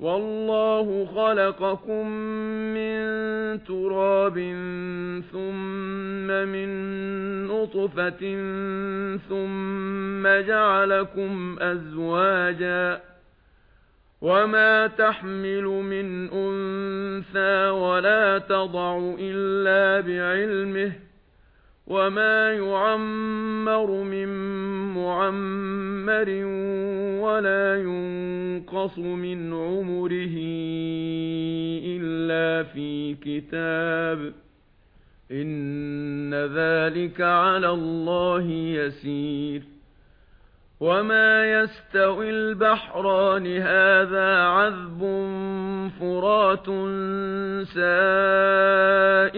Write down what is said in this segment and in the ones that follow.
والله خلقكم من تراب ثم من نطفة ثم جعلكم أزواجا وما تحمل من أنثى ولا تضع إلا بعلمه وَمَا يُعَمَّرُ مِن مُّعَمَّرٍ وَلَا يُنقَصُ مِنْ عُمُرِهِ إِلَّا فِي كِتَابٍ إِنَّ ذَلِكَ عَلَى اللَّهِ يَسِيرٌ وَمَا يَسْتَوِي الْبَحْرَانِ هَذَا عَذْبٌ فُرَاتٌ سَائِغٌ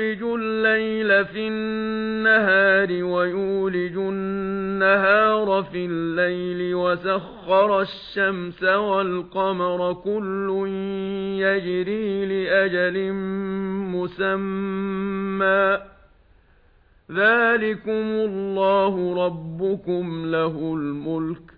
يُولِجُ اللَّيْلَ فِي النَّهَارِ وَيُولِجُ النَّهَارَ فِي اللَّيْلِ وَسَخَّرَ الشَّمْسَ وَالْقَمَرَ كُلٌّ يَجْرِي لِأَجَلٍ مُّسَمًّى ذَلِكُمُ اللَّهُ رَبُّكُمْ لَهُ الْمُلْكُ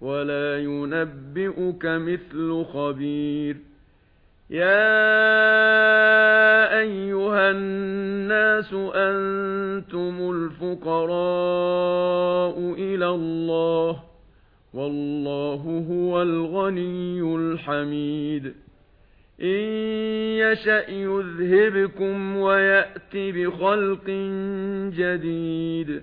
ولا ينبئك مثل خبير يا ايها الناس أنتم الفقراء إلى الله والله هو الغني الحميد ان يشأ يذهبكم وياتي بخلق جديد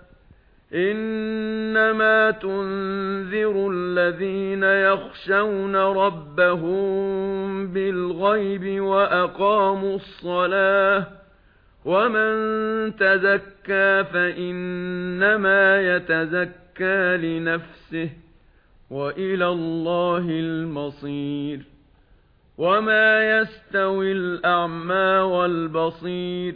إنما تنذر الذين يخشون ربهم بالغيب وأقاموا الصلاة ومن تزكى فإنما يتزكى لنفسه وإلى الله المصير وما يستوي الأعمى والبصير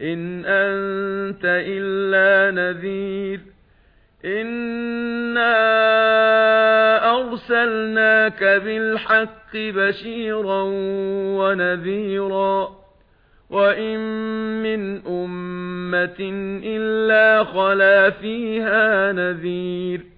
إِنْ أَنْتَ إِلَّا نَذِيرٌ إِنَّا أَرْسَلْنَاكَ بِالْحَقِّ بَشِيرًا وَنَذِيرًا وَإِنْ مِنْ أُمَّةٍ إِلَّا خَلَا فِيهَا نَذِيرٌ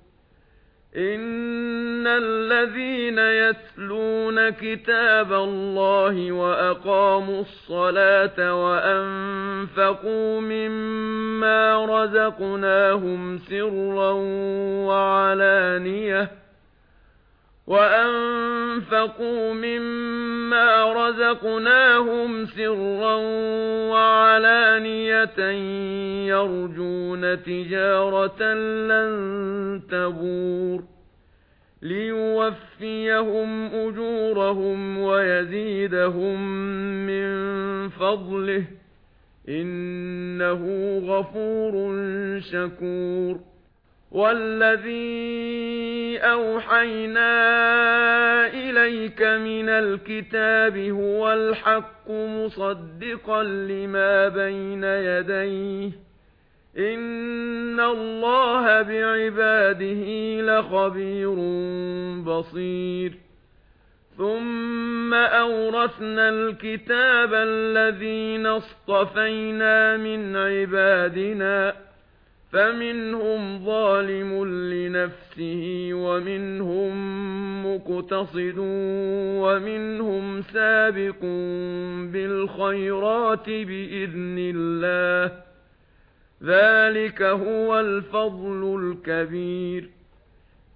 ان الذين يتلون كتاب الله واقاموا الصلاه وانفقوا مما رزقناهم سرا وعلانيه وانفقوا مما رزقناهم سرا وعلانيه آيَةً يَرْجُونَ تِجَارَةً لَّن تَبُورَ لِيُوَفِّيَهُمْ أُجُورَهُمْ وَيَزِيدَهُم مِّن فَضْلِهِ إِنَّهُ غَفُورٌ شَكُورٌ والذي أوحينا إليك من الكتاب هو الحق مصدقا لما بين يديه إن الله بعباده لخبير بصير. ثُمَّ أَوْرَثْنَا الْكِتَابَ الَّذِينَ اصْطَفَيْنَا مِنْ عِبَادِنَا فَمِنْهُمْ ظَالِمٌ لِنَفْسِهِ وَمِنْهُمْ مُقْتَصِدٌ وَمِنْهُمْ سَابِقٌ بِالْخَيْرَاتِ بِإِذْنِ اللَّهِ ذَلِكَ هُوَ الْفَضْلُ الْكَبِيرُ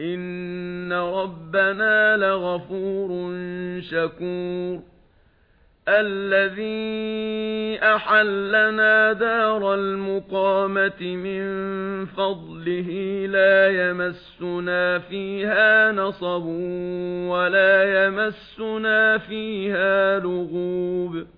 إِنَّ رَبَّنَا لَغَفُورٌ شَكُورٌ الَّذِي أَحَلَّنَا دَارَ الْمُقَامَةِ مِنْ فَضْلِهِ لَا يَمَسُّنَا فِيهَا نَصَبٌ وَلَا يَمَسُّنَا فِيهَا لُغُوبٌ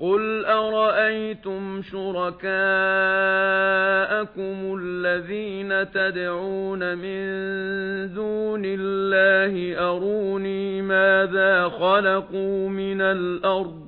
قُلْ أَرَأَيْتُمْ شُرَكَاءَكُمُ الَّذِينَ تَدْعُونَ مِن دُونِ اللَّهِ أَرُونِي مَاذَا خَلَقُوا مِنَ الْأَرْضِ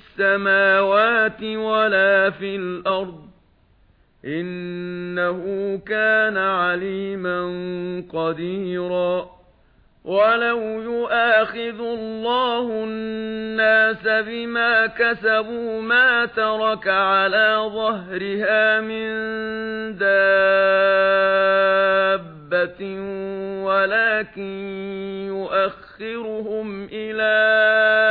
السَّمَاوَاتِ وَلَا فِي الْأَرْضِ إِنَّهُ كَانَ عَلِيمًا قَدِيرًا وَلَوْ يُؤَاخِذُ اللَّهُ النَّاسَ بِمَا كَسَبُوا مَا تَرَكَ عَلَى ظَهْرِهَا مِن دَابَّةٍ وَلَكِن يُؤَخِّرُهُمْ إِلَى